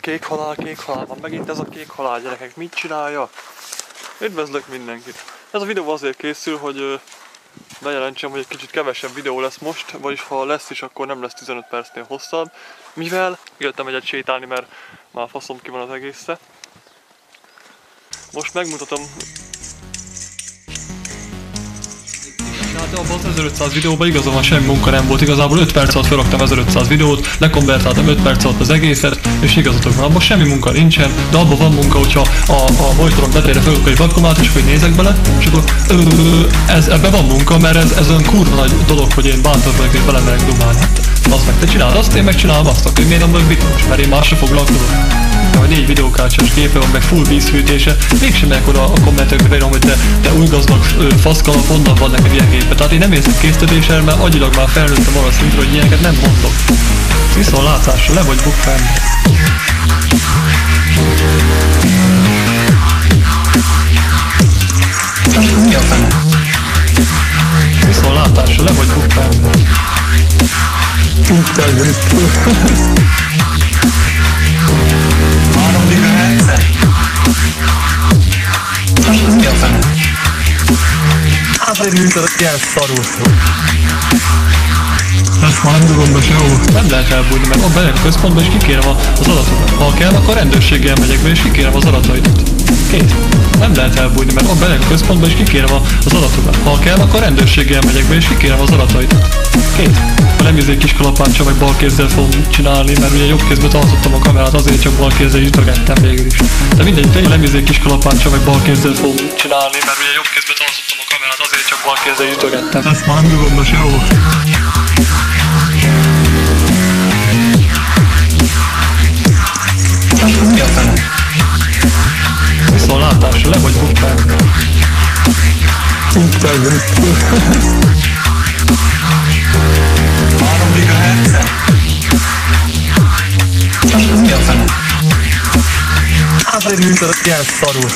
Kék halál, kék halál, van megint ez a kék halál, gyerekek, mit csinálja? Üdvözlök mindenkit! Ez a videó azért készül, hogy bejelentsem, hogy egy kicsit kevesebb videó lesz most, vagyis ha lesz is, akkor nem lesz 15 percnél hosszabb, mivel jöttem egyet sétálni, mert már faszom ki van az egésze. Most megmutatom Hát abban az 1500 videóban igazán semmi munka nem volt, igazából 5 perc alatt felraktam 1500 videót, lekonvertáltam 5 perc alatt az egészet, és igazatok van, abban semmi munka nincsen, de abban van munka, hogyha a, a monitorok betére felrakok egy webkamát, és hogy nézek bele, és akkor ez, ebben van munka, mert ez, ez olyan kurva nagy dolog, hogy én bántor vagyok és belemerek dumálni. Hát, az meg te csinálod azt, én megcsinálom azt, akkor miért nem vagyok videós, mert én másra foglalkozom vagy négy videókártyás gépe van, meg full vízfűtése, mégsem megyek oda a kommentekbe beírom, hogy te, te új gazdag faszkalap, honnan van neked ilyen gépe. Tehát én nem érzek késztetéssel, mert agyilag már felnőttem arra szintre, hogy ilyeneket nem mondok. Viszont látásra le vagy bukfenn. Harmadik a rendszer? Mi a fene? Azért működött ilyen szarul. Ezt már nem dugom be sehol. Lehet elbújni, mert a központba és kikérem a- az adatokat. Ha kell, akkor rendőrséggel megyek be és kikérem az adataidat. Kész. Nem lehet elbújni, mert ott bejön a központba és kikérem az adatokat. Ha kell, akkor rendőrséggel megyek be és kikérem az adataidat. Ha nem izé kis kalapáccsal meg bal kézzel fogom csinálni, mert ugye jobb kézbe tartottam a kamerát, azért csak bal kézzel is dagettem végül is. De mindegy, tényleg nem izé kis kalapáccsal meg bal kézzel fogom csinálni, mert ugye jobb kézbe tartottam a kamerát, azért csak bal kézzel is dagettem. Ezt már nem dugom be Harmadik a rendszer? Mi a fene? Azért működött ilyen szarul.